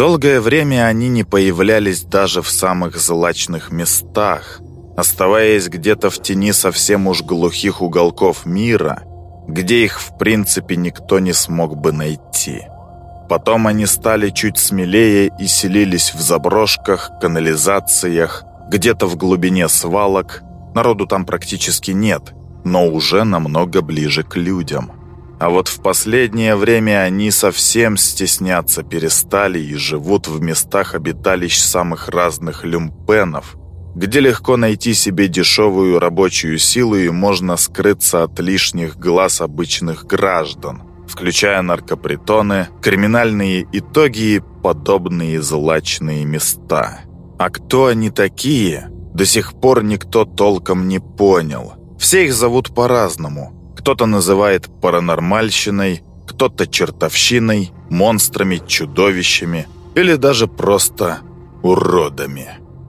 Долгое время они не появлялись даже в самых злачных местах, оставаясь где-то в тени совсем уж глухих уголков мира, где их в принципе никто не смог бы найти. Потом они стали чуть смелее и селились в заброшках, канализациях, где-то в глубине свалок. Народу там практически нет, но уже намного ближе к людям. А вот в последнее время они совсем стесняться перестали и живут в местах обиталищ самых разных люмпенов, где легко найти себе дешевую рабочую силу и можно скрыться от лишних глаз обычных граждан, включая наркопритоны, криминальные итоги и подобные злачные места. А кто они такие, до сих пор никто толком не понял. Все их зовут по-разному – кто-то называет паранормальщиной, кто-то чертовщиной, монстрами, чудовищами или даже просто уродами.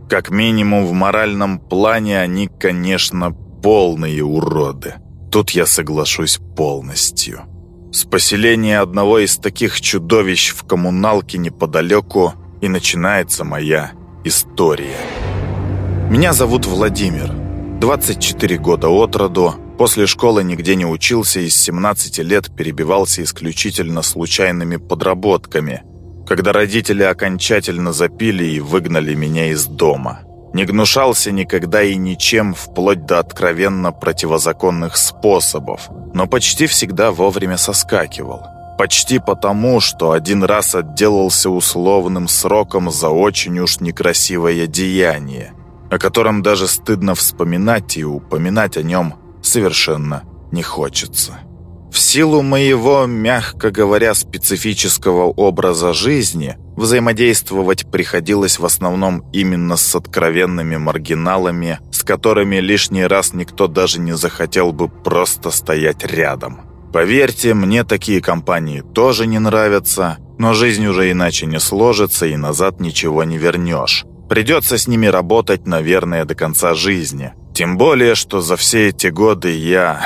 Как минимум в моральном плане они, конечно, полные уроды. Тут я соглашусь полностью. С поселения одного из таких чудовищ в коммуналке неподалеку и начинается моя история. Меня зовут Владимир. 24 года от роду, После школы нигде не учился и с 17 лет перебивался исключительно случайными подработками, когда родители окончательно запили и выгнали меня из дома. Не гнушался никогда и ничем, вплоть до откровенно противозаконных способов, но почти всегда вовремя соскакивал. Почти потому, что один раз отделался условным сроком за очень уж некрасивое деяние, о котором даже стыдно вспоминать и упоминать о нем совершенно не хочется. В силу моего, мягко говоря, специфического образа жизни, взаимодействовать приходилось в основном именно с откровенными маргиналами, с которыми лишний раз никто даже не захотел бы просто стоять рядом. Поверьте, мне такие компании тоже не нравятся, но жизнь уже иначе не сложится и назад ничего не вернешь. Придется с ними работать, наверное, до конца жизни. Тем более, что за все эти годы я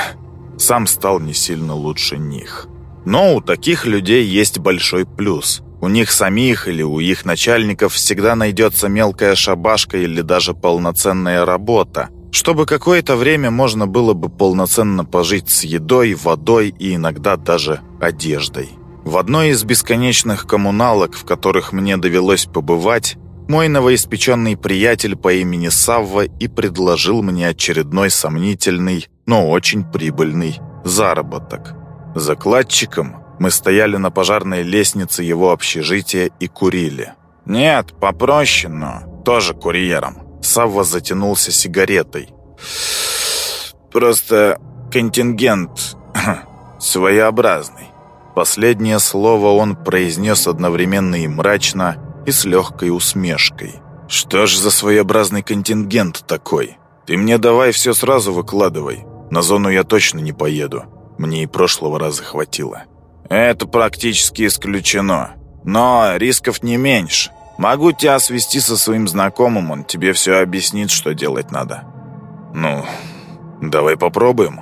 сам стал не сильно лучше них. Но у таких людей есть большой плюс. У них самих или у их начальников всегда найдется мелкая шабашка или даже полноценная работа, чтобы какое-то время можно было бы полноценно пожить с едой, водой и иногда даже одеждой. В одной из бесконечных коммуналок, в которых мне довелось побывать, мой новоиспеченный приятель по имени Савва и предложил мне очередной сомнительный, но очень прибыльный заработок. Закладчиком мы стояли на пожарной лестнице его общежития и курили. Нет, попроще, но тоже курьером. Савва затянулся сигаретой. Просто контингент своеобразный. Последнее слово он произнес одновременно и мрачно, и с легкой усмешкой. «Что ж за своеобразный контингент такой? Ты мне давай все сразу выкладывай. На зону я точно не поеду. Мне и прошлого раза хватило». «Это практически исключено. Но рисков не меньше. Могу тебя свести со своим знакомым, он тебе все объяснит, что делать надо». «Ну, давай попробуем».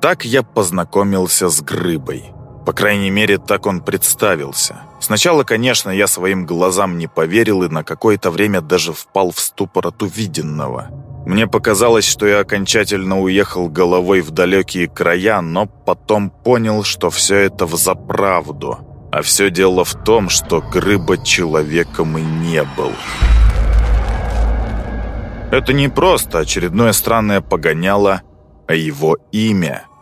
Так я познакомился с Грыбой. По крайней мере, так он представился. Сначала, конечно, я своим глазам не поверил и на какое-то время даже впал в ступор от увиденного. Мне показалось, что я окончательно уехал головой в далекие края, но потом понял, что все это взаправду. А все дело в том, что Грыба человеком и не был. Это не просто очередное странное погоняло, а его имя –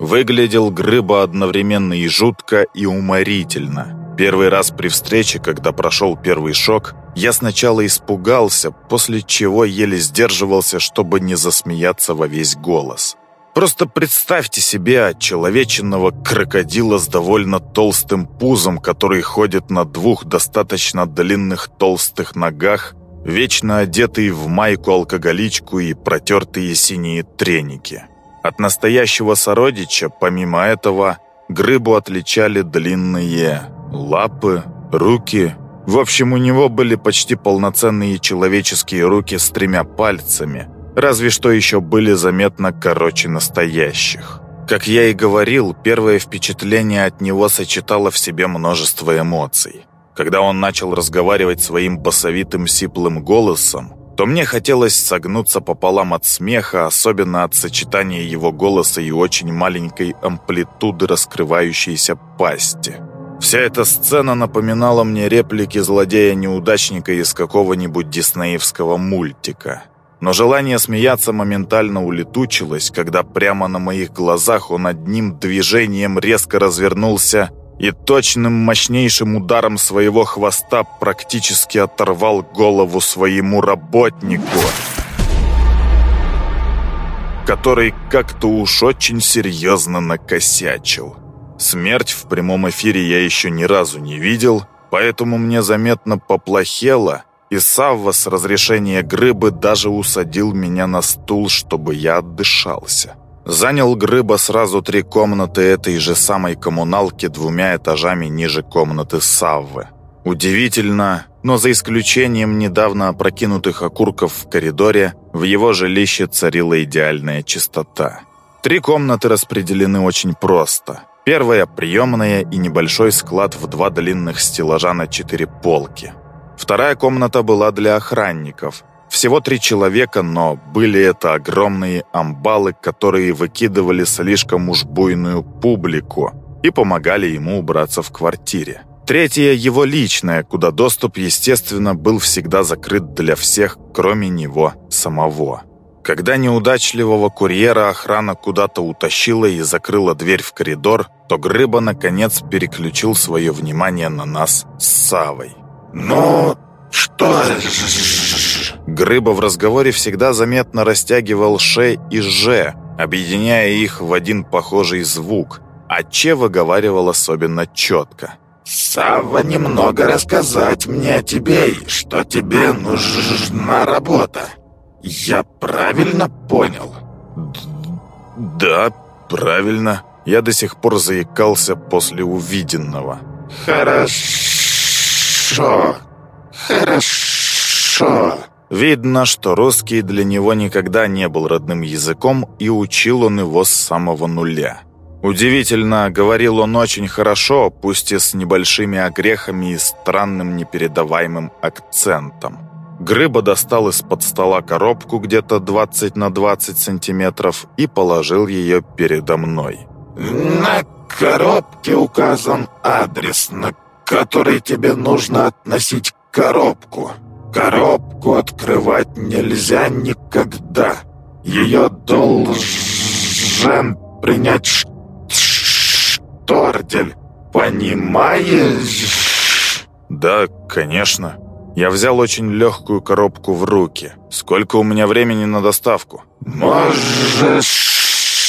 Выглядел Грыба одновременно и жутко, и уморительно. Первый раз при встрече, когда прошел первый шок, я сначала испугался, после чего еле сдерживался, чтобы не засмеяться во весь голос. Просто представьте себе отчеловеченного крокодила с довольно толстым пузом, который ходит на двух достаточно длинных толстых ногах, вечно одетый в майку-алкоголичку и протертые синие треники. От настоящего сородича, помимо этого, Грыбу отличали длинные лапы, руки. В общем, у него были почти полноценные человеческие руки с тремя пальцами, разве что еще были заметно короче настоящих. Как я и говорил, первое впечатление от него сочетало в себе множество эмоций. Когда он начал разговаривать своим басовитым сиплым голосом, то мне хотелось согнуться пополам от смеха, особенно от сочетания его голоса и очень маленькой амплитуды раскрывающейся пасти. Вся эта сцена напоминала мне реплики злодея-неудачника из какого-нибудь диснеевского мультика. Но желание смеяться моментально улетучилось, когда прямо на моих глазах он одним движением резко развернулся и точным мощнейшим ударом своего хвоста практически оторвал голову своему работнику, который как-то уж очень серьезно накосячил. Смерть в прямом эфире я еще ни разу не видел, поэтому мне заметно поплохело, и Савва с разрешения Грыбы даже усадил меня на стул, чтобы я отдышался. Занял Грыба сразу три комнаты этой же самой коммуналки двумя этажами ниже комнаты Саввы. Удивительно, но за исключением недавно опрокинутых окурков в коридоре, в его жилище царила идеальная чистота. Три комнаты распределены очень просто. Первая – приемная и небольшой склад в два длинных стеллажа на четыре полки. Вторая комната была для охранников, всего три человека, но были это огромные амбалы, которые выкидывали слишком уж буйную публику и помогали ему убраться в квартире. Третья – его личная, куда доступ, естественно, был всегда закрыт для всех, кроме него самого. Когда неудачливого курьера охрана куда-то утащила и закрыла дверь в коридор, то Грыба, наконец, переключил свое внимание на нас с Савой. «Ну, что Грыба в разговоре всегда заметно растягивал «ш» и «ж», объединяя их в один похожий звук, а «ч» выговаривал особенно четко. «Савва немного рассказать мне о тебе и что тебе нужна работа. Я правильно понял?» «Да, правильно. Я до сих пор заикался после увиденного». «Хорошо, хорошо». Видно, что русский для него никогда не был родным языком, и учил он его с самого нуля. Удивительно, говорил он очень хорошо, пусть и с небольшими огрехами и странным непередаваемым акцентом. Грыба достал из-под стола коробку где-то 20 на 20 сантиметров и положил ее передо мной. «На коробке указан адрес, на который тебе нужно относить коробку». Коробку открывать нельзя никогда. Ее должен принять штордель. Понимаешь? Да, конечно. Я взял очень легкую коробку в руки. Сколько у меня времени на доставку? Можешь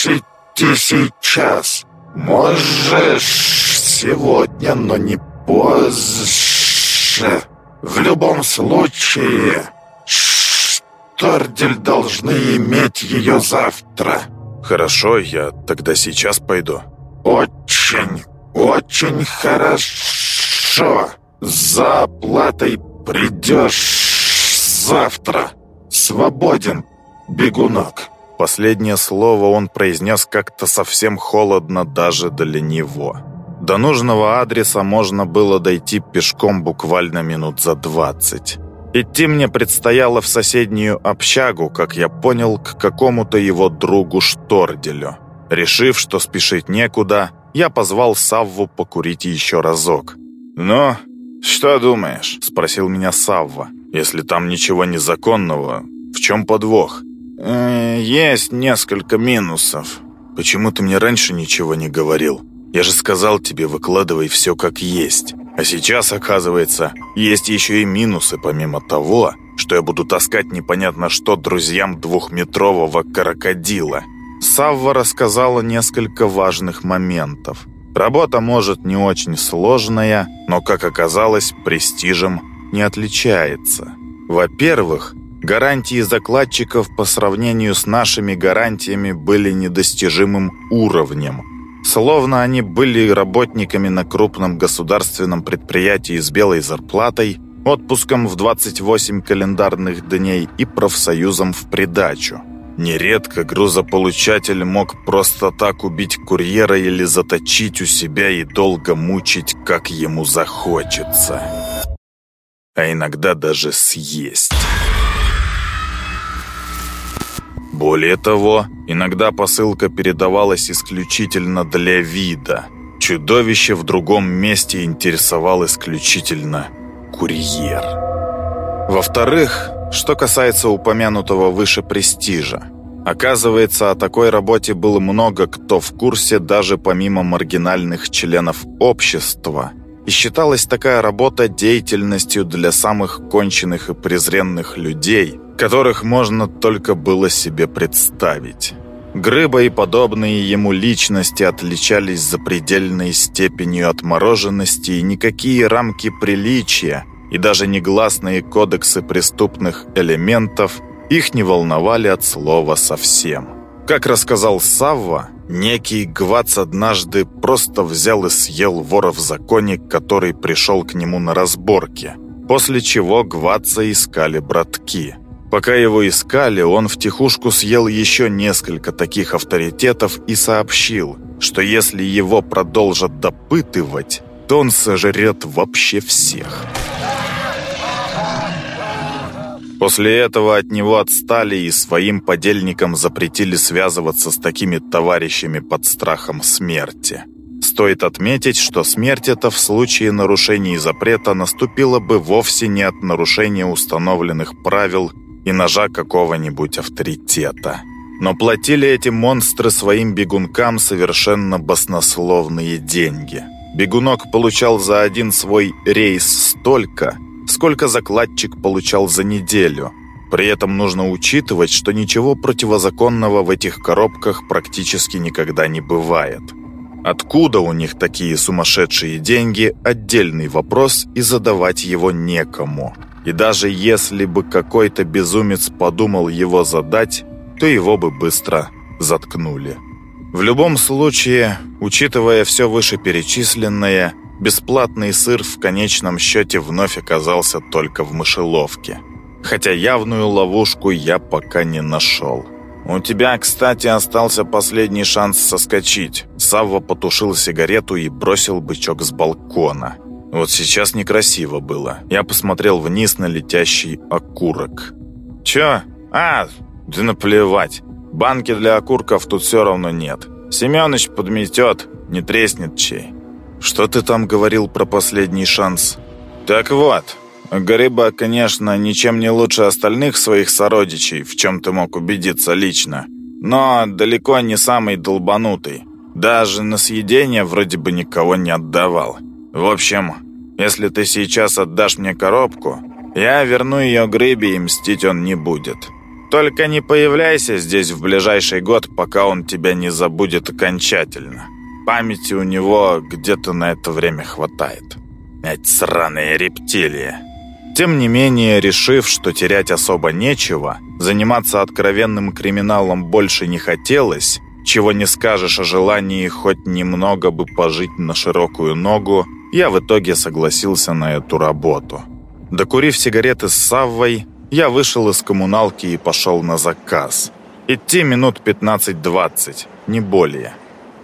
идти сейчас. Можешь сегодня, но не позже. В любом случае, Штордель должны иметь ее завтра. Хорошо, я тогда сейчас пойду. Очень, очень хорошо. За оплатой придешь завтра. Свободен, бегунок. Последнее слово он произнес как-то совсем холодно даже для него. До нужного адреса можно было дойти пешком буквально минут за двадцать. Идти мне предстояло в соседнюю общагу, как я понял, к какому-то его другу Шторделю. Решив, что спешить некуда, я позвал Савву покурить еще разок. «Ну, что думаешь?» – спросил меня Савва. «Если там ничего незаконного, в чем подвох?» э, «Есть несколько минусов. Почему ты мне раньше ничего не говорил?» Я же сказал тебе, выкладывай все как есть. А сейчас, оказывается, есть еще и минусы, помимо того, что я буду таскать непонятно что друзьям двухметрового крокодила. Савва рассказала несколько важных моментов. Работа, может, не очень сложная, но, как оказалось, престижем не отличается. Во-первых, гарантии закладчиков по сравнению с нашими гарантиями были недостижимым уровнем – Словно они были работниками на крупном государственном предприятии с белой зарплатой, отпуском в 28 календарных дней и профсоюзом в придачу. Нередко грузополучатель мог просто так убить курьера или заточить у себя и долго мучить, как ему захочется. А иногда даже съесть. Более того, иногда посылка передавалась исключительно для вида. Чудовище в другом месте интересовал исключительно курьер. Во-вторых, что касается упомянутого выше престижа. Оказывается, о такой работе было много кто в курсе даже помимо маргинальных членов общества. И считалась такая работа деятельностью для самых конченных и презренных людей – которых можно только было себе представить. Грыба и подобные ему личности отличались запредельной степенью отмороженности, и никакие рамки приличия и даже негласные кодексы преступных элементов их не волновали от слова совсем. Как рассказал Савва, некий Гвац однажды просто взял и съел вора в законе, который пришел к нему на разборке, после чего Гваца искали братки – Пока его искали, он втихушку съел еще несколько таких авторитетов и сообщил, что если его продолжат допытывать, он сожрет вообще всех. После этого от него отстали и своим подельникам запретили связываться с такими товарищами под страхом смерти. Стоит отметить, что смерть эта в случае нарушения запрета наступила бы вовсе не от нарушения установленных правил и ножа какого-нибудь авторитета. Но платили эти монстры своим бегункам совершенно баснословные деньги. Бегунок получал за один свой рейс столько, сколько закладчик получал за неделю. При этом нужно учитывать, что ничего противозаконного в этих коробках практически никогда не бывает. Откуда у них такие сумасшедшие деньги – отдельный вопрос, и задавать его некому – и даже если бы какой-то безумец подумал его задать, то его бы быстро заткнули. В любом случае, учитывая все вышеперечисленное, бесплатный сыр в конечном счете вновь оказался только в мышеловке. Хотя явную ловушку я пока не нашел. «У тебя, кстати, остался последний шанс соскочить». Савва потушил сигарету и бросил бычок с балкона. Вот сейчас некрасиво было. Я посмотрел вниз на летящий окурок. «Чё? А, да наплевать. Банки для окурков тут все равно нет. Семёныч подметет, не треснет чей». «Что ты там говорил про последний шанс?» «Так вот, Гриба, конечно, ничем не лучше остальных своих сородичей, в чем ты мог убедиться лично, но далеко не самый долбанутый. Даже на съедение вроде бы никого не отдавал. В общем, если ты сейчас отдашь мне коробку, я верну ее Грыбе и мстить он не будет. Только не появляйся здесь в ближайший год, пока он тебя не забудет окончательно. Памяти у него где-то на это время хватает. Эти сраные рептилии. Тем не менее, решив, что терять особо нечего, заниматься откровенным криминалом больше не хотелось, чего не скажешь о желании хоть немного бы пожить на широкую ногу, я в итоге согласился на эту работу. Докурив сигареты с Саввой, я вышел из коммуналки и пошел на заказ. Идти минут 15-20, не более.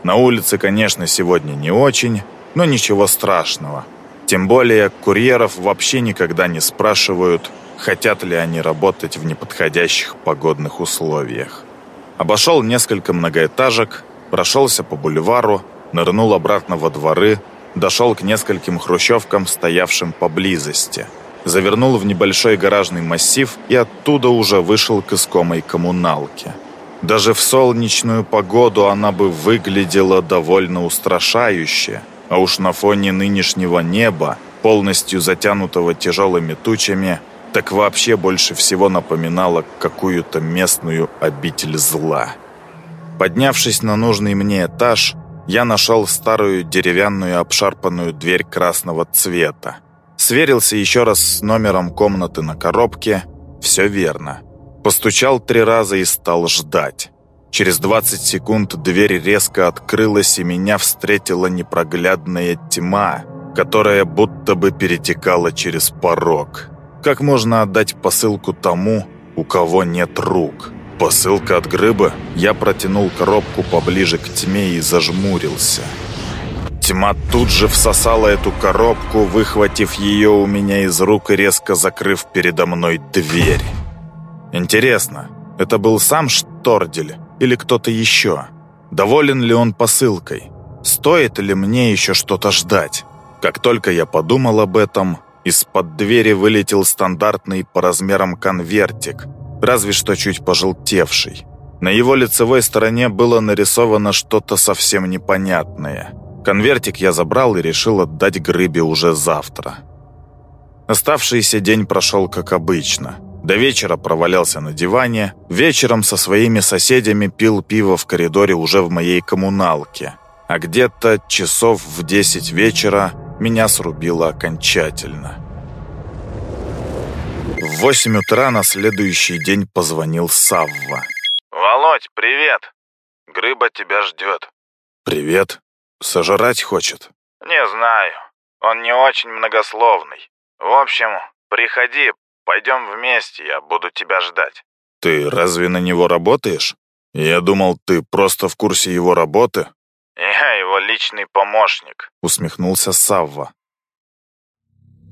На улице, конечно, сегодня не очень, но ничего страшного. Тем более, курьеров вообще никогда не спрашивают, хотят ли они работать в неподходящих погодных условиях. Обошел несколько многоэтажек, прошелся по бульвару, нырнул обратно во дворы, дошел к нескольким хрущевкам, стоявшим поблизости. Завернул в небольшой гаражный массив и оттуда уже вышел к искомой коммуналке. Даже в солнечную погоду она бы выглядела довольно устрашающе, а уж на фоне нынешнего неба, полностью затянутого тяжелыми тучами, так вообще больше всего напоминала какую-то местную обитель зла. Поднявшись на нужный мне этаж, я нашел старую деревянную обшарпанную дверь красного цвета. Сверился еще раз с номером комнаты на коробке. Все верно. Постучал три раза и стал ждать. Через 20 секунд дверь резко открылась, и меня встретила непроглядная тьма, которая будто бы перетекала через порог. Как можно отдать посылку тому, у кого нет рук? Посылка от Грыба. Я протянул коробку поближе к тьме и зажмурился. Тьма тут же всосала эту коробку, выхватив ее у меня из рук и резко закрыв передо мной дверь. Интересно, это был сам Штордель или кто-то еще? Доволен ли он посылкой? Стоит ли мне еще что-то ждать? Как только я подумал об этом, из-под двери вылетел стандартный по размерам конвертик, разве что чуть пожелтевший. На его лицевой стороне было нарисовано что-то совсем непонятное – Конвертик я забрал и решил отдать Грыбе уже завтра. Оставшийся день прошел как обычно. До вечера провалялся на диване, вечером со своими соседями пил пиво в коридоре уже в моей коммуналке. А где-то часов в 10 вечера меня срубило окончательно. В 8 утра на следующий день позвонил Савва. «Володь, привет! Грыба тебя ждет». «Привет. Сожрать хочет? Не знаю. Он не очень многословный. В общем, приходи, пойдем вместе, я буду тебя ждать. Ты разве на него работаешь? Я думал, ты просто в курсе его работы. Я его личный помощник, усмехнулся Савва.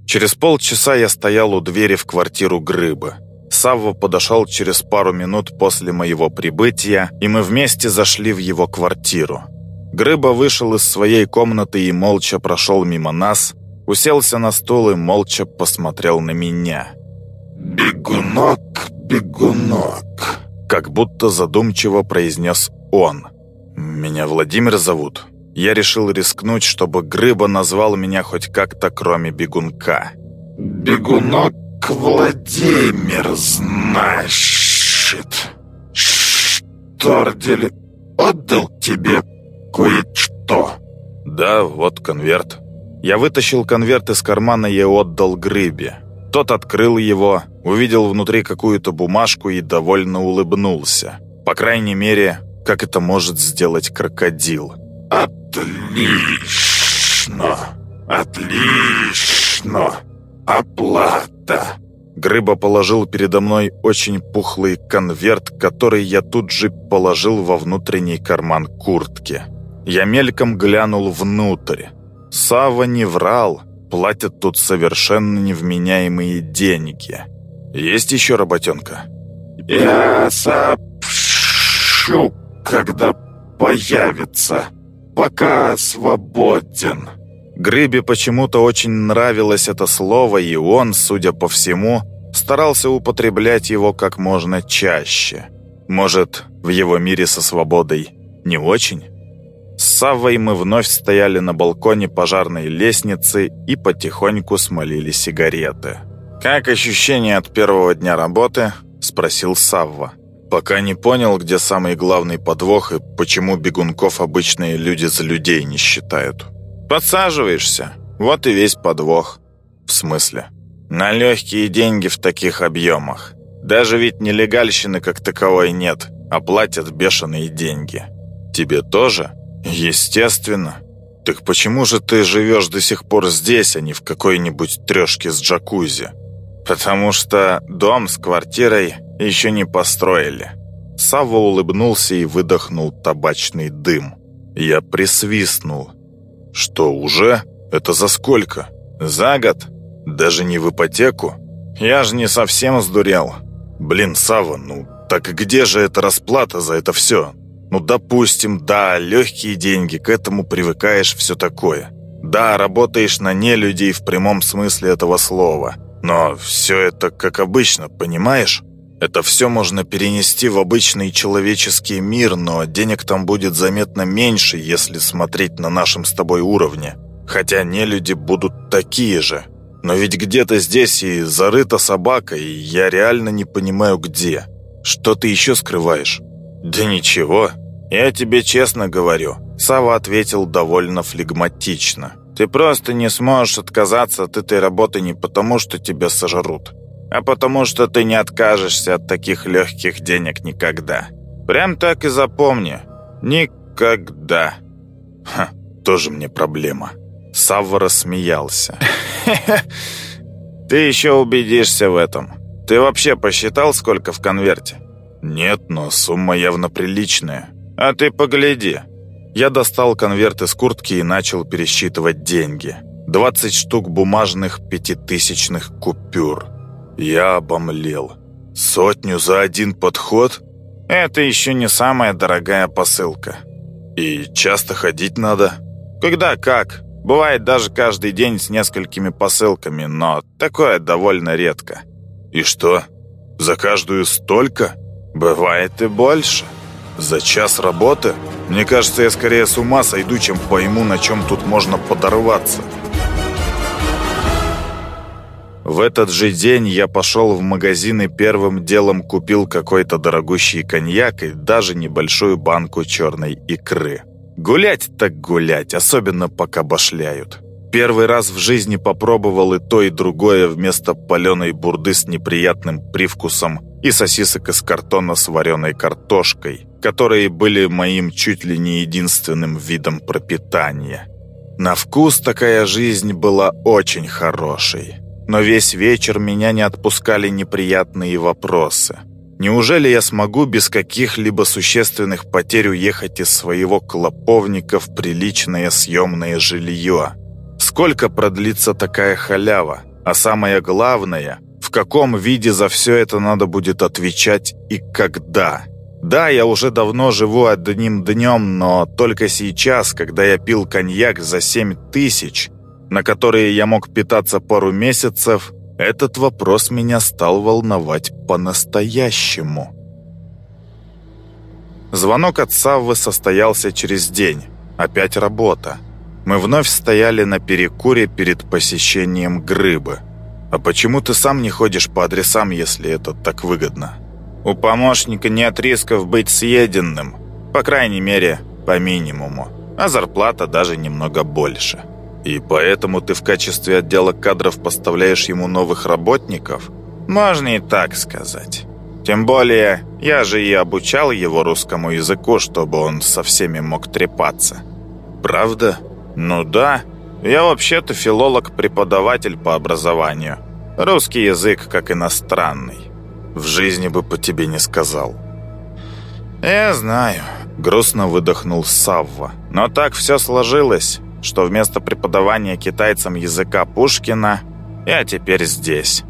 Через полчаса я стоял у двери в квартиру Грыбы. Савва подошел через пару минут после моего прибытия, и мы вместе зашли в его квартиру. Грыба вышел из своей комнаты и молча прошел мимо нас, уселся на стул и молча посмотрел на меня. «Бегунок, бегунок», как будто задумчиво произнес он. «Меня Владимир зовут. Я решил рискнуть, чтобы Грыба назвал меня хоть как-то, кроме бегунка». «Бегунок Владимир, значит, Штордель отдал тебе кое-что». «Да, вот конверт». Я вытащил конверт из кармана и отдал Грыбе. Тот открыл его, увидел внутри какую-то бумажку и довольно улыбнулся. По крайней мере, как это может сделать крокодил. «Отлично! Отлично! Оплата!» Грыба положил передо мной очень пухлый конверт, который я тут же положил во внутренний карман куртки. Я мельком глянул внутрь. Сава не врал. Платят тут совершенно невменяемые деньги. Есть еще работенка? Я сообщу, когда появится. Пока свободен. Грыбе почему-то очень нравилось это слово, и он, судя по всему, старался употреблять его как можно чаще. Может, в его мире со свободой не очень? С Саввой мы вновь стояли на балконе пожарной лестницы и потихоньку смолили сигареты. «Как ощущение от первого дня работы?» – спросил Савва. «Пока не понял, где самый главный подвох и почему бегунков обычные люди за людей не считают». «Подсаживаешься. Вот и весь подвох». «В смысле?» «На легкие деньги в таких объемах. Даже ведь нелегальщины как таковой нет, а платят бешеные деньги». «Тебе тоже?» «Естественно. Так почему же ты живешь до сих пор здесь, а не в какой-нибудь трешке с джакузи?» «Потому что дом с квартирой еще не построили». Савва улыбнулся и выдохнул табачный дым. Я присвистнул. «Что, уже? Это за сколько? За год? Даже не в ипотеку? Я же не совсем сдурел. Блин, Сава, ну так где же эта расплата за это все? Ну, допустим, да, легкие деньги, к этому привыкаешь, все такое. Да, работаешь на нелюдей в прямом смысле этого слова. Но все это как обычно, понимаешь? Это все можно перенести в обычный человеческий мир, но денег там будет заметно меньше, если смотреть на нашем с тобой уровне. Хотя нелюди будут такие же. Но ведь где-то здесь и зарыта собака, и я реально не понимаю где. Что ты еще скрываешь? «Да ничего, я тебе честно говорю», — Сава ответил довольно флегматично. «Ты просто не сможешь отказаться от этой работы не потому, что тебя сожрут, а потому, что ты не откажешься от таких легких денег никогда. Прям так и запомни. Никогда». «Ха, тоже мне проблема». Савва рассмеялся. «Ты еще убедишься в этом. Ты вообще посчитал, сколько в конверте?» Нет, но сумма явно приличная. А ты погляди. Я достал конверт из куртки и начал пересчитывать деньги. 20 штук бумажных пятитысячных купюр. Я обомлел. Сотню за один подход? Это еще не самая дорогая посылка. И часто ходить надо? Когда как. Бывает даже каждый день с несколькими посылками, но такое довольно редко. И что? За каждую столько? Бывает и больше. За час работы? Мне кажется, я скорее с ума сойду, чем пойму, на чем тут можно подорваться. В этот же день я пошел в магазин и первым делом купил какой-то дорогущий коньяк и даже небольшую банку черной икры. Гулять так гулять, особенно пока башляют. Первый раз в жизни попробовал и то, и другое вместо паленой бурды с неприятным привкусом и сосисок из картона с вареной картошкой, которые были моим чуть ли не единственным видом пропитания. На вкус такая жизнь была очень хорошей. Но весь вечер меня не отпускали неприятные вопросы. Неужели я смогу без каких-либо существенных потерь уехать из своего клоповника в приличное съемное жилье? Сколько продлится такая халява? А самое главное, в каком виде за все это надо будет отвечать и когда? Да, я уже давно живу одним днем, но только сейчас, когда я пил коньяк за семь тысяч, на которые я мог питаться пару месяцев, этот вопрос меня стал волновать по-настоящему. Звонок от Саввы состоялся через день. Опять работа. Мы вновь стояли на перекуре перед посещением Грыбы. «А почему ты сам не ходишь по адресам, если это так выгодно?» «У помощника нет рисков быть съеденным. По крайней мере, по минимуму. А зарплата даже немного больше». И поэтому ты в качестве отдела кадров поставляешь ему новых работников? Можно и так сказать. Тем более, я же и обучал его русскому языку, чтобы он со всеми мог трепаться. Правда? Ну да. Я вообще-то филолог-преподаватель по образованию. Русский язык как иностранный. В жизни бы по тебе не сказал. Я знаю. Грустно выдохнул Савва. Но так все сложилось что вместо преподавания китайцам языка Пушкина я теперь здесь.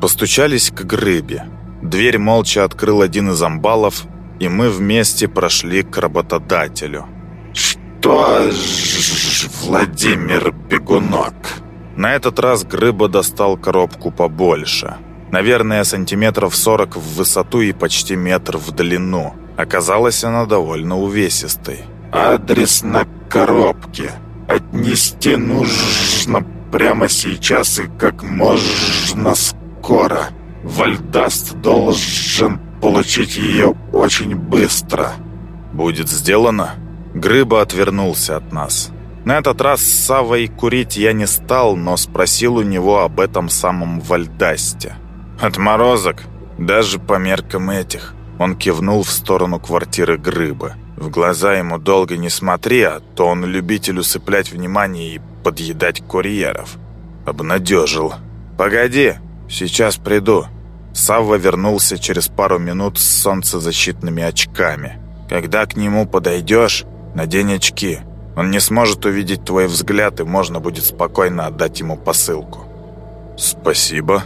Постучались к грыбе. Дверь молча открыл один из амбалов, и мы вместе прошли к работодателю. «Что ж, Владимир Бегунок?» На этот раз Грыба достал коробку побольше. Наверное, сантиметров 40 в высоту и почти метр в длину. Оказалась она довольно увесистой. Адрес на коробке. Отнести нужно прямо сейчас и как можно скоро. Вальдаст должен получить ее очень быстро. Будет сделано. Грыба отвернулся от нас. На этот раз с Савой курить я не стал, но спросил у него об этом самом Вальдасте. «Отморозок, даже по меркам этих». Он кивнул в сторону квартиры Грыбы. В глаза ему долго не смотри, а то он любитель усыплять внимание и подъедать курьеров. Обнадежил. «Погоди, сейчас приду». Савва вернулся через пару минут с солнцезащитными очками. «Когда к нему подойдешь, надень очки. Он не сможет увидеть твой взгляд, и можно будет спокойно отдать ему посылку». «Спасибо»,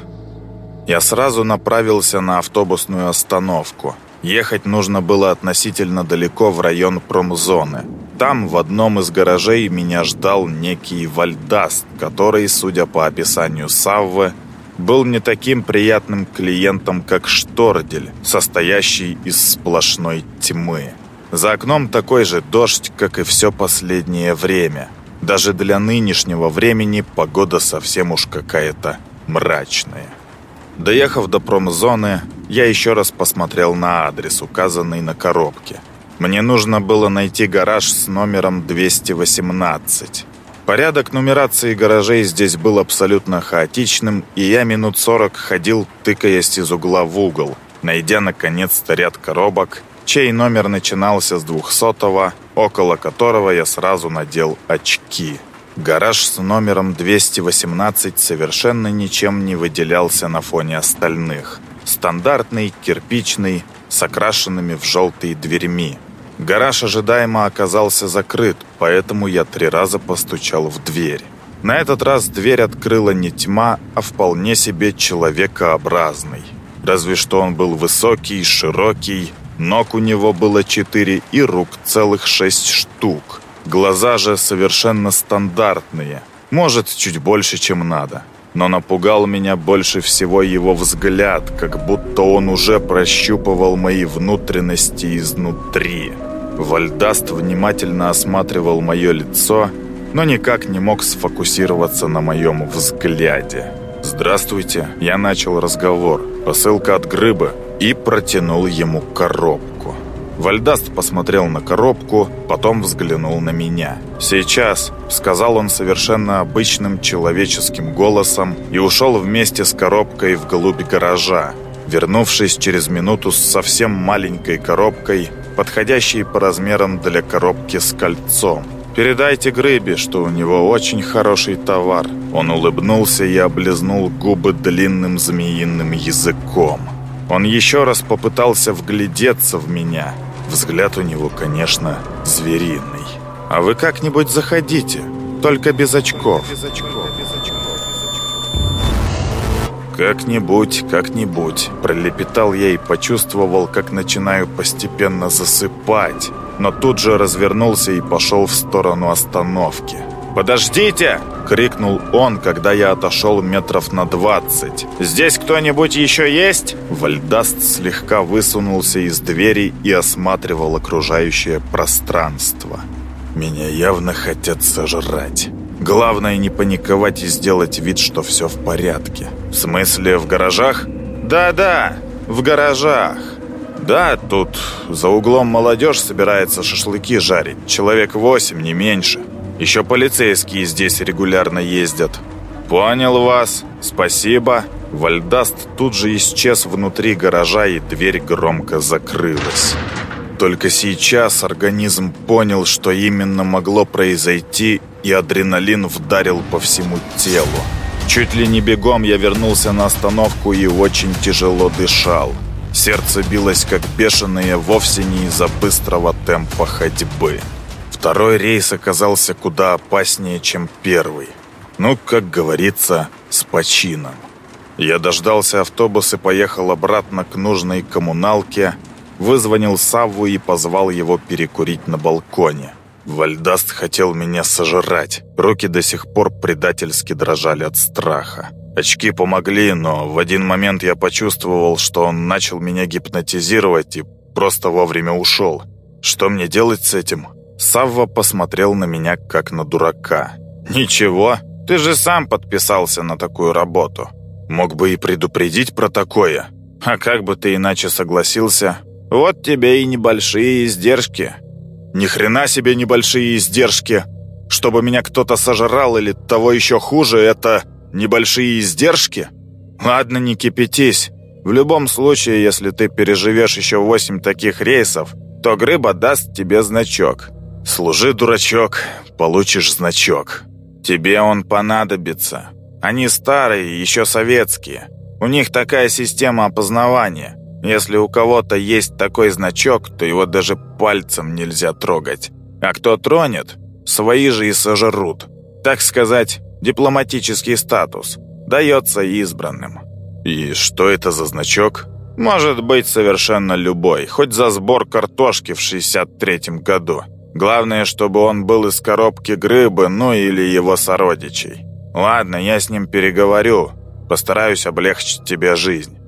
я сразу направился на автобусную остановку. Ехать нужно было относительно далеко в район промзоны. Там, в одном из гаражей, меня ждал некий Вальдаст, который, судя по описанию Саввы, был не таким приятным клиентом, как Штордель, состоящий из сплошной тьмы. За окном такой же дождь, как и все последнее время. Даже для нынешнего времени погода совсем уж какая-то мрачная. Доехав до промзоны, я еще раз посмотрел на адрес, указанный на коробке. Мне нужно было найти гараж с номером 218. Порядок нумерации гаражей здесь был абсолютно хаотичным, и я минут 40 ходил, тыкаясь из угла в угол, найдя наконец-то ряд коробок, чей номер начинался с 200-го, около которого я сразу надел очки. Гараж с номером 218 совершенно ничем не выделялся на фоне остальных. Стандартный, кирпичный, с окрашенными в желтые дверьми. Гараж ожидаемо оказался закрыт, поэтому я три раза постучал в дверь. На этот раз дверь открыла не тьма, а вполне себе человекообразный. Разве что он был высокий, широкий, ног у него было четыре и рук целых шесть штук. Глаза же совершенно стандартные, может, чуть больше, чем надо. Но напугал меня больше всего его взгляд, как будто он уже прощупывал мои внутренности изнутри. Вальдаст внимательно осматривал мое лицо, но никак не мог сфокусироваться на моем взгляде. «Здравствуйте», я начал разговор. Посылка от Грыбы и протянул ему коробку. Вальдаст посмотрел на коробку, потом взглянул на меня. «Сейчас», — сказал он совершенно обычным человеческим голосом и ушел вместе с коробкой вглубь гаража, вернувшись через минуту с совсем маленькой коробкой, подходящей по размерам для коробки с кольцом. «Передайте Грыбе, что у него очень хороший товар». Он улыбнулся и облизнул губы длинным змеиным языком. Он еще раз попытался вглядеться в меня. Взгляд у него, конечно, звериный. «А вы как-нибудь заходите, только без очков». «Как-нибудь, как-нибудь», – пролепетал я и почувствовал, как начинаю постепенно засыпать, но тут же развернулся и пошел в сторону остановки. «Подождите!» — крикнул он, когда я отошел метров на двадцать. «Здесь кто-нибудь еще есть?» Вальдаст слегка высунулся из двери и осматривал окружающее пространство. «Меня явно хотят сожрать. Главное не паниковать и сделать вид, что все в порядке. В смысле, в гаражах?» «Да-да, в гаражах. Да, тут за углом молодежь собирается шашлыки жарить. Человек восемь, не меньше». Еще полицейские здесь регулярно ездят. Понял вас. Спасибо. Вальдаст тут же исчез внутри гаража, и дверь громко закрылась. Только сейчас организм понял, что именно могло произойти, и адреналин вдарил по всему телу. Чуть ли не бегом я вернулся на остановку и очень тяжело дышал. Сердце билось как бешеное вовсе не из-за быстрого темпа ходьбы. Второй рейс оказался куда опаснее, чем первый. Ну, как говорится, с почином. Я дождался автобус и поехал обратно к нужной коммуналке, вызвонил Савву и позвал его перекурить на балконе. Вальдаст хотел меня сожрать. Руки до сих пор предательски дрожали от страха. Очки помогли, но в один момент я почувствовал, что он начал меня гипнотизировать и просто вовремя ушел. Что мне делать с этим? Савва посмотрел на меня, как на дурака. «Ничего, ты же сам подписался на такую работу. Мог бы и предупредить про такое. А как бы ты иначе согласился? Вот тебе и небольшие издержки». «Ни хрена себе небольшие издержки! Чтобы меня кто-то сожрал или того еще хуже, это небольшие издержки? Ладно, не кипятись. В любом случае, если ты переживешь еще восемь таких рейсов, то Грыба даст тебе значок. «Служи, дурачок, получишь значок. Тебе он понадобится. Они старые, еще советские. У них такая система опознавания. Если у кого-то есть такой значок, то его даже пальцем нельзя трогать. А кто тронет, свои же и сожрут. Так сказать, дипломатический статус. Дается избранным». «И что это за значок?» «Может быть совершенно любой, хоть за сбор картошки в 63-м году». Главное, чтобы он был из коробки Грыбы, ну или его сородичей. Ладно, я с ним переговорю. Постараюсь облегчить тебе жизнь.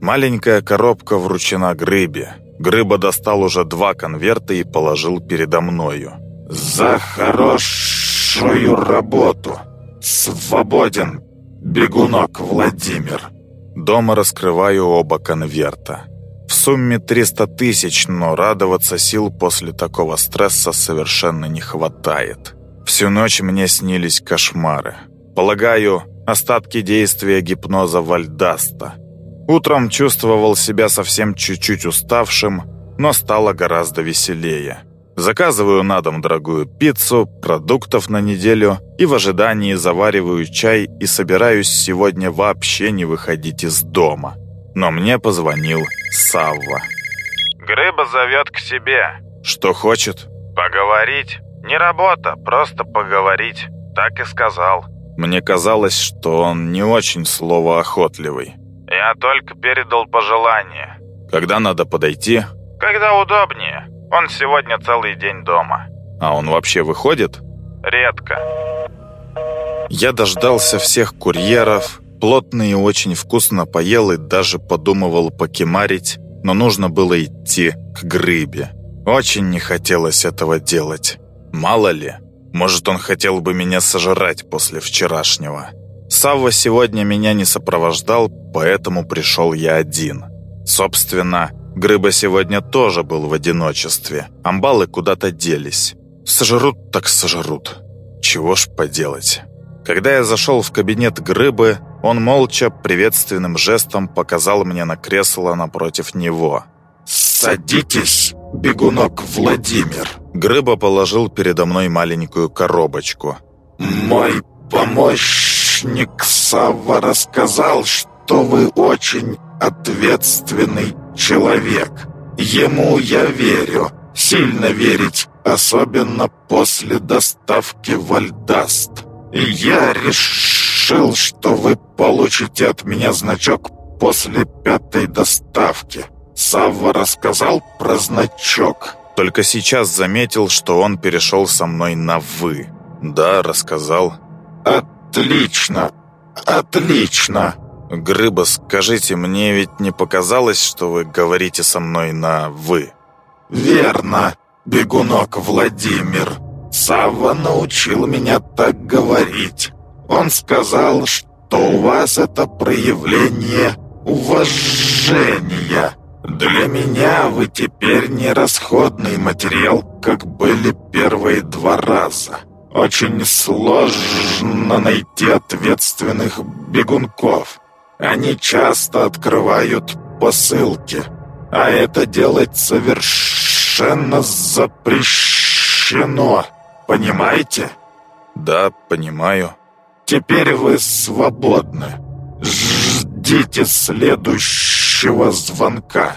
Маленькая коробка вручена Грыбе. Грыба достал уже два конверта и положил передо мною. «За хорошую работу! Свободен, бегунок Владимир!» Дома раскрываю оба конверта. В сумме 300 тысяч, но радоваться сил после такого стресса совершенно не хватает. Всю ночь мне снились кошмары. Полагаю, остатки действия гипноза Вальдаста. Утром чувствовал себя совсем чуть-чуть уставшим, но стало гораздо веселее. Заказываю на дом дорогую пиццу, продуктов на неделю и в ожидании завариваю чай и собираюсь сегодня вообще не выходить из дома. Но мне позвонил Савва. «Грыба зовет к себе». «Что хочет?» «Поговорить. Не работа, просто поговорить. Так и сказал». Мне казалось, что он не очень словоохотливый. «Я только передал пожелание». «Когда надо подойти?» «Когда удобнее. Он сегодня целый день дома». «А он вообще выходит?» «Редко». Я дождался всех курьеров, плотно и очень вкусно поел и даже подумывал покемарить, но нужно было идти к Грыбе. Очень не хотелось этого делать. Мало ли, может, он хотел бы меня сожрать после вчерашнего. Савва сегодня меня не сопровождал, поэтому пришел я один. Собственно, Грыба сегодня тоже был в одиночестве. Амбалы куда-то делись. Сожрут так сожрут. Чего ж поделать. Когда я зашел в кабинет Грыбы, он молча, приветственным жестом показал мне на кресло напротив него. «Садитесь, бегунок Владимир!» Грыба положил передо мной маленькую коробочку. «Мой помощник Савва рассказал, что вы очень ответственный человек. Ему я верю, сильно верить, особенно после доставки в Альдаст. И я решил, что вы получите от меня значок после пятой доставки. Савва рассказал про значок». Только сейчас заметил, что он перешел со мной на «вы». Да, рассказал. «Отлично! Отлично!» «Грыба, скажите, мне ведь не показалось, что вы говорите со мной на «вы»?» «Верно, бегунок Владимир. Савва научил меня так говорить. Он сказал, что у вас это проявление уважения». Для меня вы теперь не расходный материал, как были первые два раза. Очень сложно найти ответственных бегунков. Они часто открывают посылки, а это делать совершенно запрещено. Понимаете? Да, понимаю. Теперь вы свободны. Ждите следующего звонка.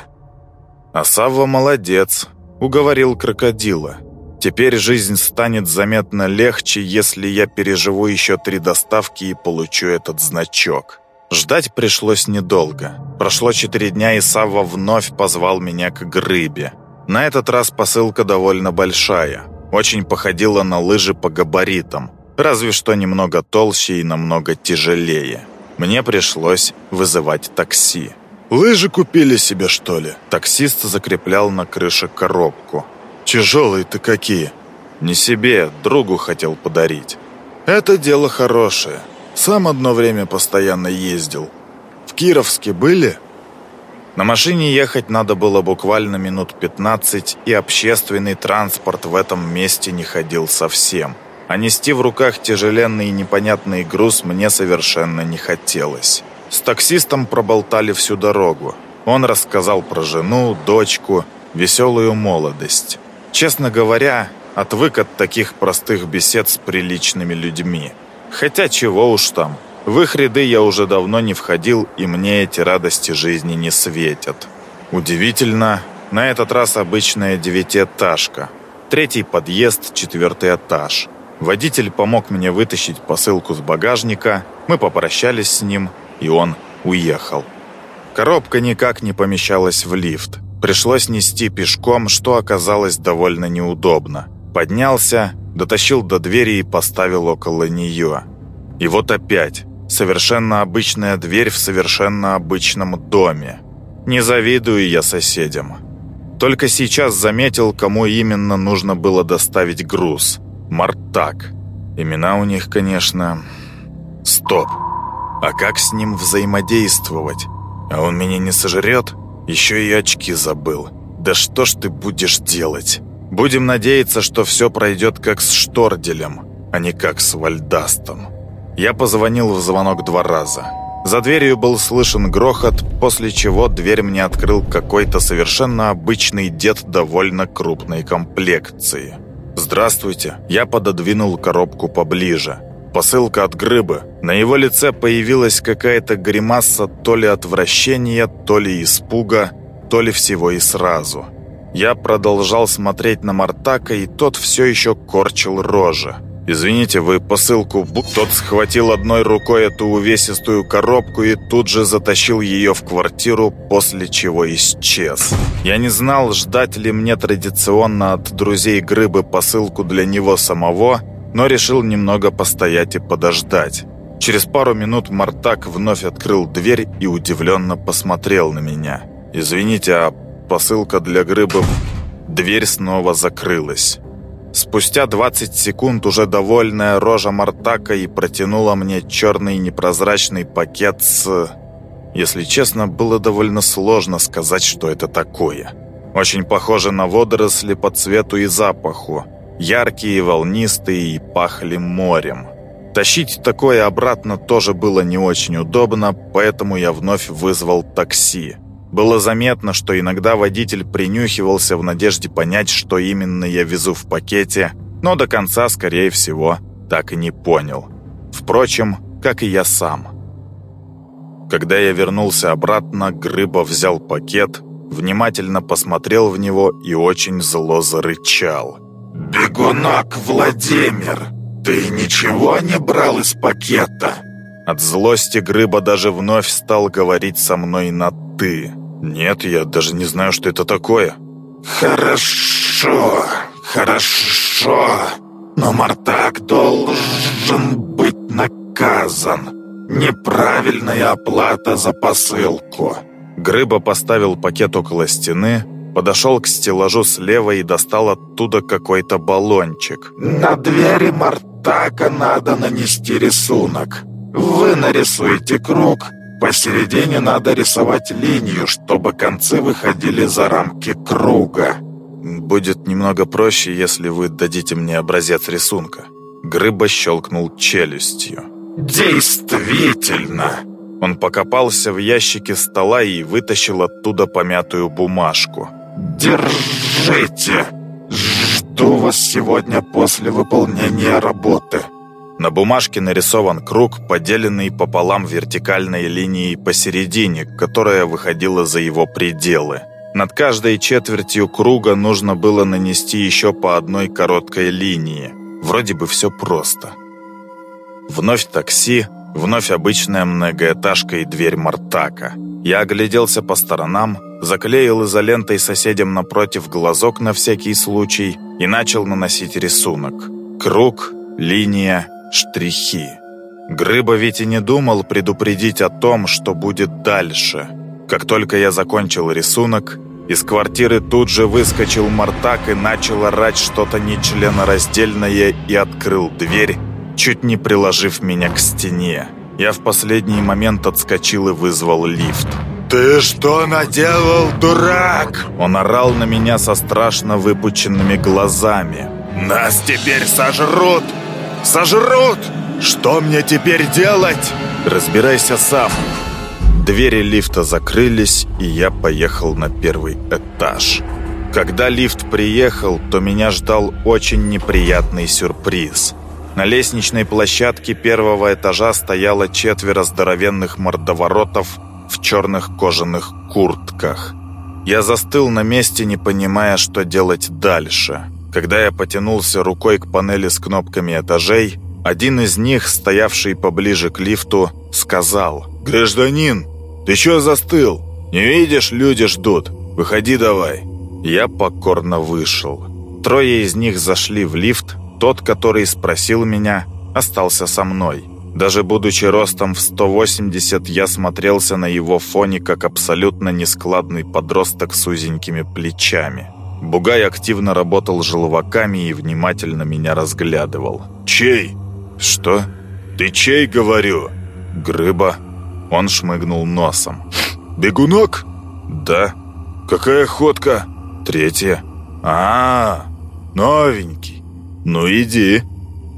А Савва молодец, уговорил крокодила. Теперь жизнь станет заметно легче, если я переживу еще три доставки и получу этот значок. Ждать пришлось недолго. Прошло четыре дня, и Савва вновь позвал меня к грыбе. На этот раз посылка довольно большая. Очень походила на лыжи по габаритам, разве что немного толще и намного тяжелее. Мне пришлось вызывать такси. «Лыжи купили себе, что ли?» Таксист закреплял на крыше коробку. «Тяжелые-то какие!» «Не себе, другу хотел подарить». «Это дело хорошее. Сам одно время постоянно ездил. В Кировске были?» На машине ехать надо было буквально минут 15, и общественный транспорт в этом месте не ходил совсем. А нести в руках тяжеленный и непонятный груз мне совершенно не хотелось. С таксистом проболтали всю дорогу. Он рассказал про жену, дочку, веселую молодость. Честно говоря, отвык от таких простых бесед с приличными людьми. Хотя чего уж там. В их ряды я уже давно не входил, и мне эти радости жизни не светят. Удивительно, на этот раз обычная девятиэтажка. Третий подъезд, четвертый этаж. Водитель помог мне вытащить посылку с багажника, мы попрощались с ним, и он уехал. Коробка никак не помещалась в лифт. Пришлось нести пешком, что оказалось довольно неудобно. Поднялся, дотащил до двери и поставил около нее. И вот опять, совершенно обычная дверь в совершенно обычном доме. Не завидую я соседям. Только сейчас заметил, кому именно нужно было доставить груз – Мартак. Имена у них, конечно... Стоп. А как с ним взаимодействовать? А он меня не сожрет? Еще и очки забыл. Да что ж ты будешь делать? Будем надеяться, что все пройдет как с Шторделем, а не как с Вальдастом. Я позвонил в звонок два раза. За дверью был слышен грохот, после чего дверь мне открыл какой-то совершенно обычный дед довольно крупной комплекции. «Здравствуйте». Я пододвинул коробку поближе. посылка от Грыбы. На его лице появилась какая-то гримаса то ли отвращения, то ли испуга, то ли всего и сразу. Я продолжал смотреть на Мартака, и тот все еще корчил рожи. «Извините, вы посылку...» Тот схватил одной рукой эту увесистую коробку и тут же затащил ее в квартиру, после чего исчез. Я не знал, ждать ли мне традиционно от друзей Грыбы посылку для него самого, но решил немного постоять и подождать. Через пару минут Мартак вновь открыл дверь и удивленно посмотрел на меня. «Извините, а посылка для Грыбы...» Дверь снова закрылась. Спустя 20 секунд уже довольная рожа Мартака и протянула мне черный непрозрачный пакет с... Если честно, было довольно сложно сказать, что это такое. Очень похоже на водоросли по цвету и запаху. Яркие, волнистые и пахли морем. Тащить такое обратно тоже было не очень удобно, поэтому я вновь вызвал такси. Было заметно, что иногда водитель принюхивался в надежде понять, что именно я везу в пакете, но до конца, скорее всего, так и не понял. Впрочем, как и я сам. Когда я вернулся обратно, Грыба взял пакет, внимательно посмотрел в него и очень зло зарычал. «Бегунок Владимир, ты ничего не брал из пакета?» От злости Грыба даже вновь стал говорить со мной на «ты». «Нет, я даже не знаю, что это такое». «Хорошо, хорошо, но Мартак должен быть наказан. Неправильная оплата за посылку». Грыба поставил пакет около стены, подошел к стеллажу слева и достал оттуда какой-то баллончик. «На двери Мартака надо нанести рисунок. Вы нарисуете круг, Посередине надо рисовать линию, чтобы концы выходили за рамки круга. Будет немного проще, если вы дадите мне образец рисунка. Грыба щелкнул челюстью. Действительно. Он покопался в ящике стола и вытащил оттуда помятую бумажку. Держите. Жду вас сегодня после выполнения работы. На бумажке нарисован круг, поделенный пополам вертикальной линией посередине, которая выходила за его пределы. Над каждой четвертью круга нужно было нанести еще по одной короткой линии. Вроде бы все просто. Вновь такси, вновь обычная многоэтажка и дверь Мартака. Я огляделся по сторонам, заклеил изолентой соседям напротив глазок на всякий случай и начал наносить рисунок. Круг, линия, штрихи. Грыба ведь и не думал предупредить о том, что будет дальше. Как только я закончил рисунок, из квартиры тут же выскочил Мартак и начал орать что-то нечленораздельное и открыл дверь, чуть не приложив меня к стене. Я в последний момент отскочил и вызвал лифт. «Ты что наделал, дурак?» Он орал на меня со страшно выпученными глазами. «Нас теперь сожрут! Сожрут! Что мне теперь делать?» «Разбирайся сам!» Двери лифта закрылись, и я поехал на первый этаж. Когда лифт приехал, то меня ждал очень неприятный сюрприз. На лестничной площадке первого этажа стояло четверо здоровенных мордоворотов в черных кожаных куртках. Я застыл на месте, не понимая, что делать дальше. Когда я потянулся рукой к панели с кнопками этажей, один из них, стоявший поближе к лифту, сказал «Гражданин, ты чё застыл? Не видишь, люди ждут. Выходи давай». Я покорно вышел. Трое из них зашли в лифт, тот, который спросил меня, остался со мной. Даже будучи ростом в 180, я смотрелся на его фоне как абсолютно нескладный подросток с узенькими плечами. Бугай активно работал желваками и внимательно меня разглядывал. «Чей?» «Что?» «Ты чей, говорю?» «Грыба». Он шмыгнул носом. «Бегунок?» «Да». «Какая ходка?» «Третья». А, -а, -а новенький. Ну иди».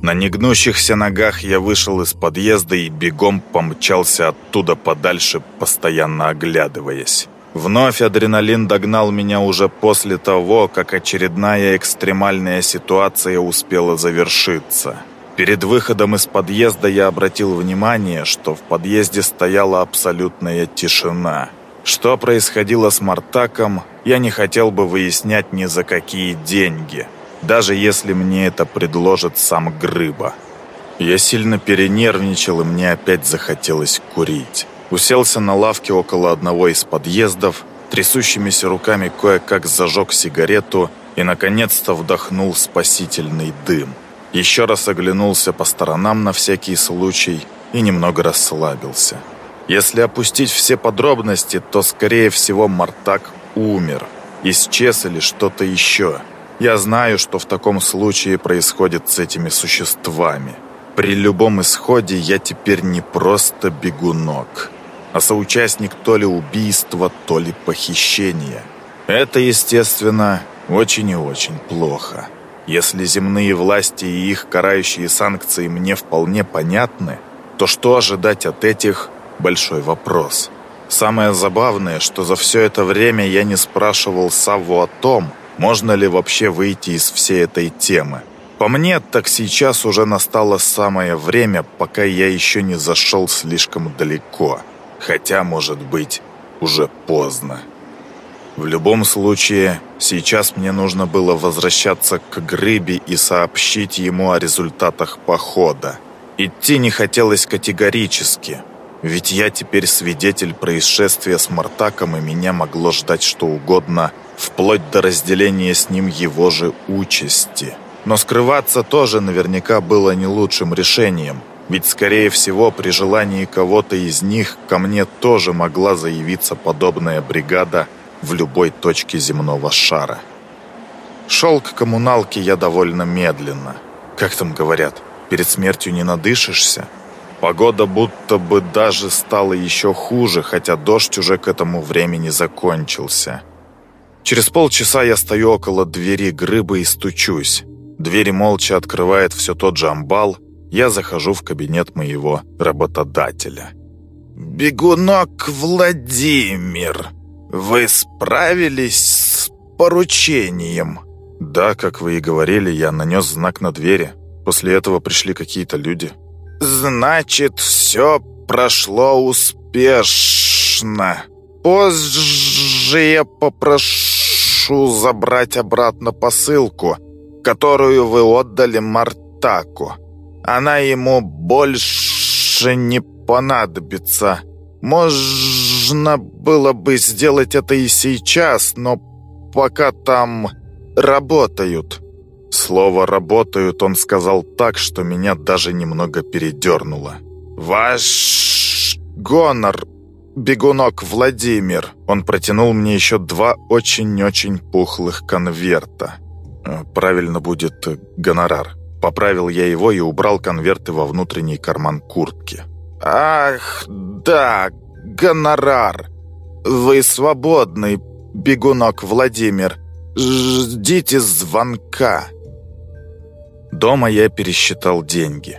На негнущихся ногах я вышел из подъезда и бегом помчался оттуда подальше, постоянно оглядываясь. Вновь адреналин догнал меня уже после того, как очередная экстремальная ситуация успела завершиться. Перед выходом из подъезда я обратил внимание, что в подъезде стояла абсолютная тишина. Что происходило с Мартаком, я не хотел бы выяснять ни за какие деньги, даже если мне это предложит сам Грыба. Я сильно перенервничал, и мне опять захотелось курить. Уселся на лавке около одного из подъездов, трясущимися руками кое-как зажег сигарету и, наконец-то, вдохнул спасительный дым. Еще раз оглянулся по сторонам на всякий случай и немного расслабился. Если опустить все подробности, то, скорее всего, Мартак умер, исчез или что-то еще. Я знаю, что в таком случае происходит с этими существами. При любом исходе я теперь не просто бегунок, а соучастник то ли убийства, то ли похищения. Это, естественно, очень и очень плохо. Если земные власти и их карающие санкции мне вполне понятны, то что ожидать от этих – большой вопрос. Самое забавное, что за все это время я не спрашивал Савву о том, можно ли вообще выйти из всей этой темы. По мне, так сейчас уже настало самое время, пока я еще не зашел слишком далеко. Хотя, может быть, уже поздно. В любом случае, сейчас мне нужно было возвращаться к Грыбе и сообщить ему о результатах похода. Идти не хотелось категорически, ведь я теперь свидетель происшествия с Мартаком, и меня могло ждать что угодно, вплоть до разделения с ним его же участи. Но скрываться тоже наверняка было не лучшим решением, ведь, скорее всего, при желании кого-то из них ко мне тоже могла заявиться подобная бригада – в любой точке земного шара. Шел к коммуналке я довольно медленно. Как там говорят, перед смертью не надышишься? Погода будто бы даже стала еще хуже, хотя дождь уже к этому времени закончился. Через полчаса я стою около двери Грыбы и стучусь. Двери молча открывает все тот же амбал. Я захожу в кабинет моего работодателя. «Бегунок Владимир!» «Вы справились с поручением?» «Да, как вы и говорили, я нанес знак на двери. После этого пришли какие-то люди». «Значит, все прошло успешно. Позже я попрошу забрать обратно посылку, которую вы отдали Мартаку. Она ему больше не понадобится. Может...» Можно было бы сделать это и сейчас, но пока там работают». Слово «работают» он сказал так, что меня даже немного передернуло. «Ваш гонор, бегунок Владимир!» Он протянул мне еще два очень-очень пухлых конверта. Э, правильно будет гонорар. Поправил я его и убрал конверты во внутренний карман куртки. «Ах, да, гонорар. Вы свободный, бегунок Владимир. Ждите звонка». Дома я пересчитал деньги.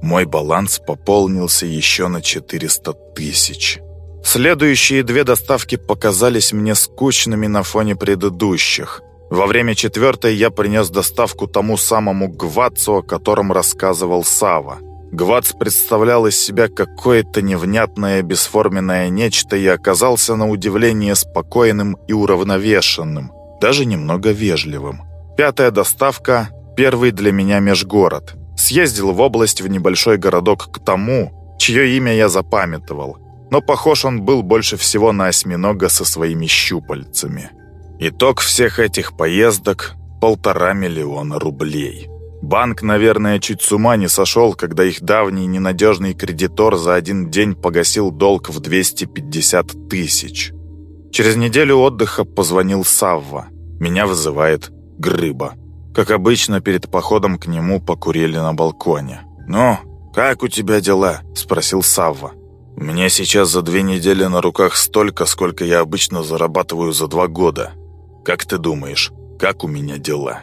Мой баланс пополнился еще на 400 тысяч. Следующие две доставки показались мне скучными на фоне предыдущих. Во время четвертой я принес доставку тому самому Гвацу, о котором рассказывал Сава. Гвац представлял из себя какое-то невнятное бесформенное нечто и оказался на удивление спокойным и уравновешенным, даже немного вежливым. Пятая доставка – первый для меня межгород. Съездил в область в небольшой городок к тому, чье имя я запамятовал, но похож он был больше всего на осьминога со своими щупальцами. Итог всех этих поездок – полтора миллиона рублей. Банк, наверное, чуть с ума не сошел, когда их давний ненадежный кредитор за один день погасил долг в 250 тысяч. Через неделю отдыха позвонил Савва. Меня вызывает Грыба. Как обычно, перед походом к нему покурили на балконе. «Ну, как у тебя дела?» – спросил Савва. «У меня сейчас за две недели на руках столько, сколько я обычно зарабатываю за два года. Как ты думаешь, как у меня дела?»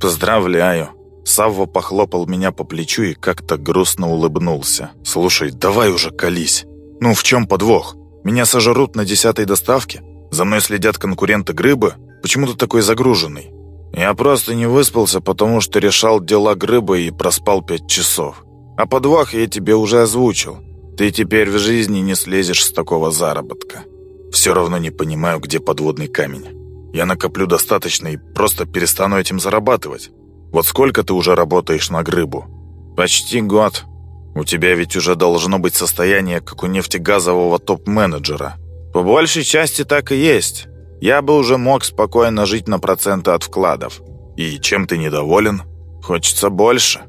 «Поздравляю. Савва похлопал меня по плечу и как-то грустно улыбнулся. «Слушай, давай уже колись. Ну, в чем подвох? Меня сожрут на десятой доставке? За мной следят конкуренты Грыбы? Почему ты такой загруженный?» Я просто не выспался, потому что решал дела Грыба и проспал пять часов. А подвох я тебе уже озвучил. Ты теперь в жизни не слезешь с такого заработка. Все равно не понимаю, где подводный камень. Я накоплю достаточно и просто перестану этим зарабатывать. Вот сколько ты уже работаешь на Грыбу? Почти год. У тебя ведь уже должно быть состояние, как у нефтегазового топ-менеджера. По большей части так и есть. Я бы уже мог спокойно жить на проценты от вкладов. И чем ты недоволен? Хочется больше.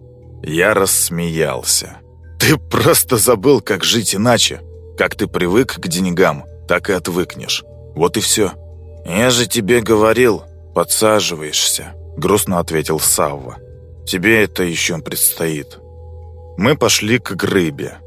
Я рассмеялся. Ты просто забыл, как жить иначе. Как ты привык к деньгам, так и отвыкнешь. Вот и все. Я же тебе говорил, подсаживаешься, грустно ответил Савва. Тебе это еще предстоит. Мы пошли к Грыбе.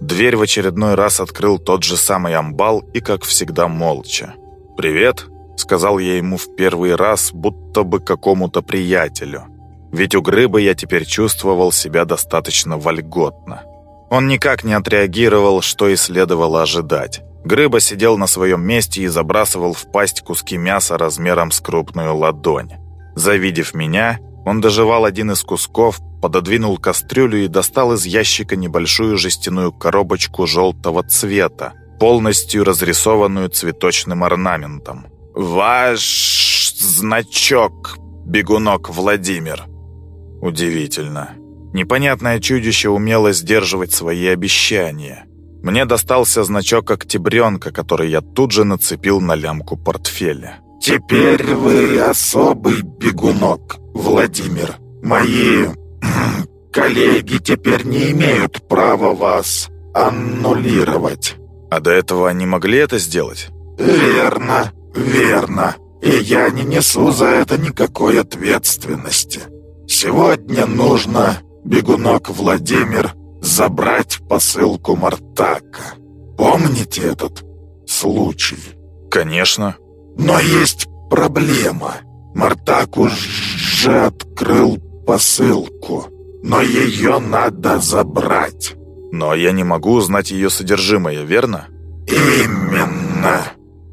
Дверь в очередной раз открыл тот же самый амбал и, как всегда, молча. «Привет», — сказал я ему в первый раз, будто бы какому-то приятелю. Ведь у Грыбы я теперь чувствовал себя достаточно вольготно. Он никак не отреагировал, что и следовало ожидать. Грыба сидел на своем месте и забрасывал в пасть куски мяса размером с крупную ладонь. Завидев меня, он доживал один из кусков, пододвинул кастрюлю и достал из ящика небольшую жестяную коробочку желтого цвета, полностью разрисованную цветочным орнаментом. «Ваш значок, бегунок Владимир!» Удивительно. Непонятное чудище умело сдерживать свои обещания. Мне достался значок октябренка, который я тут же нацепил на лямку портфеля. «Теперь вы особый бегунок, Владимир. Мои коллеги теперь не имеют права вас аннулировать». «А до этого они могли это сделать?» «Верно, верно. И я не несу за это никакой ответственности. Сегодня нужно, бегунок Владимир, забрать посылку Мартака. Помните этот случай?» «Конечно». «Но есть проблема. Мартак уже открыл посылку, но ее надо забрать». «Но я не могу узнать ее содержимое, верно?» «Именно».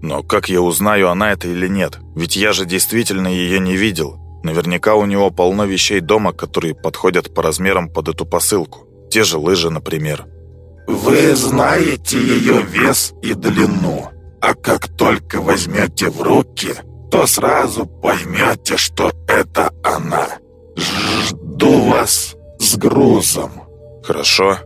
«Но как я узнаю, она это или нет? Ведь я же действительно ее не видел. Наверняка у него полно вещей дома, которые подходят по размерам под эту посылку. Те же лыжи, например». «Вы знаете ее вес и длину, а как только возьмете в руки, то сразу поймете, что это она. Жду вас с грузом». «Хорошо».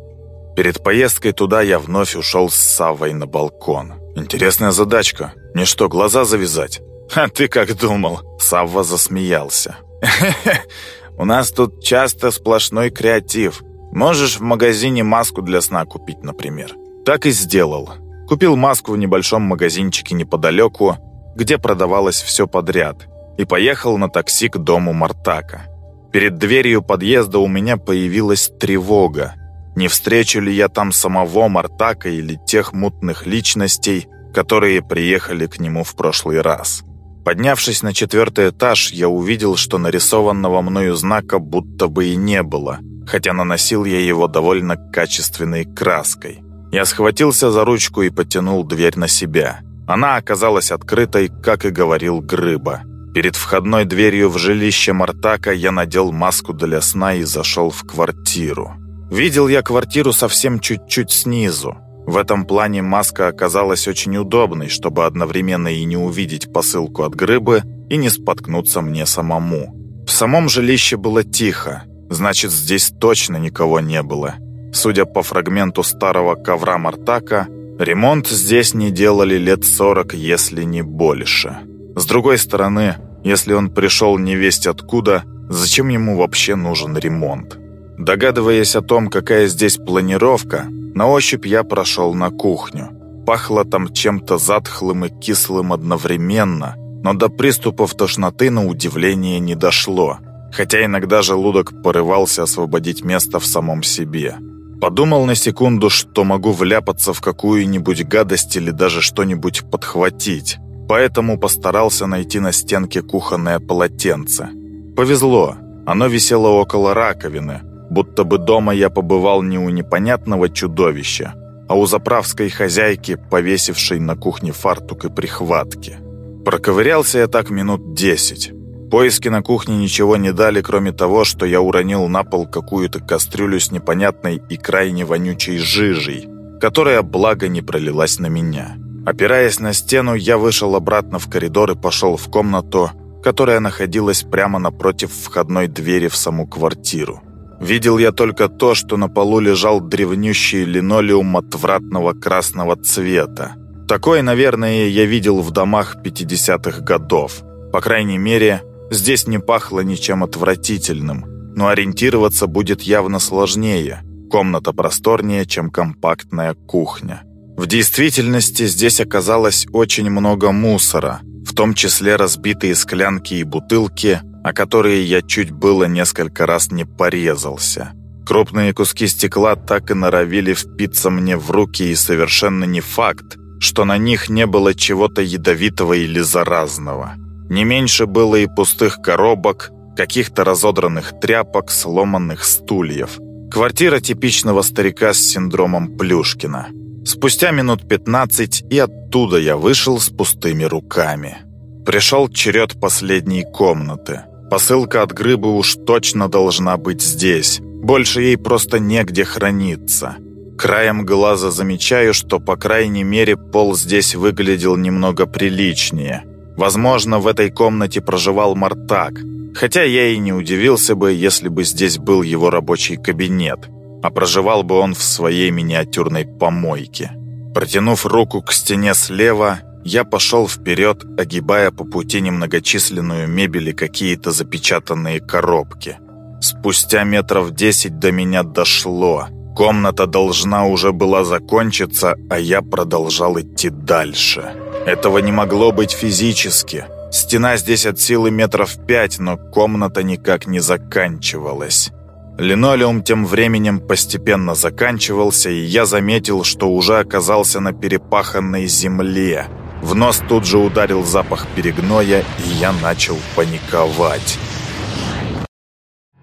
Перед поездкой туда я вновь ушел с Савой на балкон. Интересная задачка. Мне что, глаза завязать? А ты как думал? Савва засмеялся. У нас тут часто сплошной креатив. Можешь в магазине маску для сна купить, например. Так и сделал. Купил маску в небольшом магазинчике неподалеку, где продавалось все подряд, и поехал на такси к дому Мартака. Перед дверью подъезда у меня появилась тревога. Не встречу ли я там самого Мартака или тех мутных личностей, которые приехали к нему в прошлый раз? Поднявшись на четвертый этаж, я увидел, что нарисованного мною знака будто бы и не было, хотя наносил я его довольно качественной краской. Я схватился за ручку и потянул дверь на себя. Она оказалась открытой, как и говорил Грыба. Перед входной дверью в жилище Мартака я надел маску для сна и зашел в квартиру. Видел я квартиру совсем чуть-чуть снизу. В этом плане маска оказалась очень удобной, чтобы одновременно и не увидеть посылку от Грыбы, и не споткнуться мне самому. В самом жилище было тихо, значит, здесь точно никого не было. Судя по фрагменту старого ковра Мартака, ремонт здесь не делали лет 40, если не больше. С другой стороны, если он пришел невесть откуда, зачем ему вообще нужен ремонт? Догадываясь о том, какая здесь планировка, на ощупь я прошел на кухню. Пахло там чем-то затхлым и кислым одновременно, но до приступов тошноты на удивление не дошло, хотя иногда желудок порывался освободить место в самом себе. Подумал на секунду, что могу вляпаться в какую-нибудь гадость или даже что-нибудь подхватить, поэтому постарался найти на стенке кухонное полотенце. Повезло, оно висело около раковины, будто бы дома я побывал не у непонятного чудовища, а у заправской хозяйки, повесившей на кухне фартук и прихватки. Проковырялся я так минут десять. Поиски на кухне ничего не дали, кроме того, что я уронил на пол какую-то кастрюлю с непонятной и крайне вонючей жижей, которая, благо, не пролилась на меня. Опираясь на стену, я вышел обратно в коридор и пошел в комнату, которая находилась прямо напротив входной двери в саму квартиру. Видел я только то, что на полу лежал древнющий линолеум отвратного красного цвета. Такое, наверное, я видел в домах 50-х годов. По крайней мере, Здесь не пахло ничем отвратительным, но ориентироваться будет явно сложнее. Комната просторнее, чем компактная кухня. В действительности здесь оказалось очень много мусора, в том числе разбитые склянки и бутылки, о которые я чуть было несколько раз не порезался. Крупные куски стекла так и норовили впиться мне в руки, и совершенно не факт, что на них не было чего-то ядовитого или заразного. Не меньше было и пустых коробок, каких-то разодранных тряпок, сломанных стульев. Квартира типичного старика с синдромом Плюшкина. Спустя минут 15 и оттуда я вышел с пустыми руками. Пришел черед последней комнаты. Посылка от Грыбы уж точно должна быть здесь. Больше ей просто негде храниться. Краем глаза замечаю, что, по крайней мере, пол здесь выглядел немного приличнее. Возможно, в этой комнате проживал Мартак, хотя я и не удивился бы, если бы здесь был его рабочий кабинет, а проживал бы он в своей миниатюрной помойке. Протянув руку к стене слева, я пошел вперед, огибая по пути немногочисленную мебель и какие-то запечатанные коробки. Спустя метров десять до меня дошло. Комната должна уже была закончиться, а я продолжал идти дальше. Этого не могло быть физически. Стена здесь от силы метров пять, но комната никак не заканчивалась. Линолеум тем временем постепенно заканчивался, и я заметил, что уже оказался на перепаханной земле. В нос тут же ударил запах перегноя, и я начал паниковать.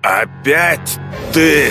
«Опять ты!»